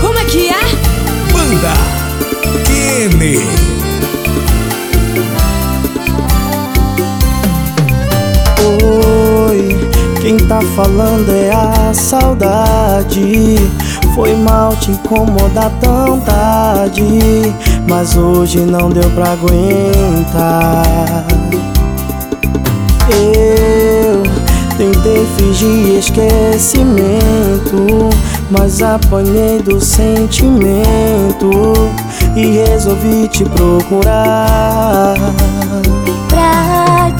Como é que é? Banda Kene. Oi, quem tá falando é a saudade. Foi mal te incomodar tão tarde, mas hoje não deu pra aguentar. Eu tentei fingir esquecimento, mas apanhei do sentimento e resolvi te procurar. Pra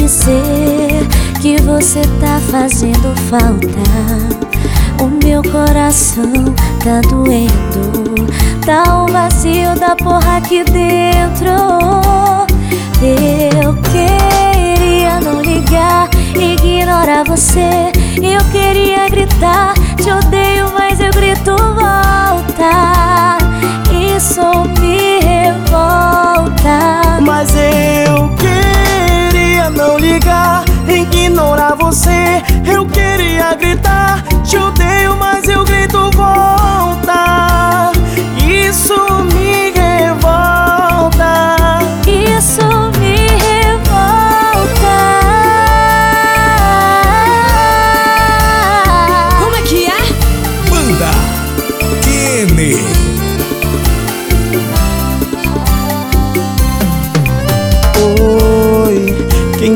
dizer que você tá fazendo falta. O meu coração tá doendo. Tá um vazio da porra aqui dentro. Eu queria gritar, te odeio, mas eu grito volta. Isso me revolta.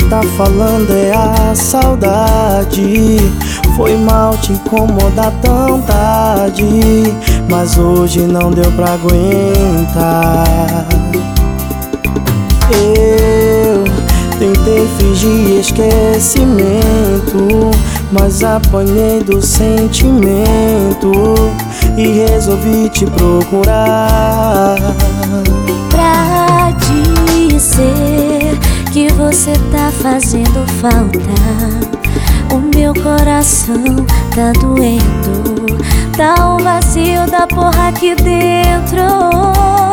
Tá falando é a saudade. Foi mal te incomodar tão tarde, mas hoje não deu pra aguentar. Eu tentei fingir esquecimento, mas apanhei do sentimento e resolvi te procurar. Que você tá fazendo falta. O meu coração tá doendo. Tá um vazio da porra aqui dentro.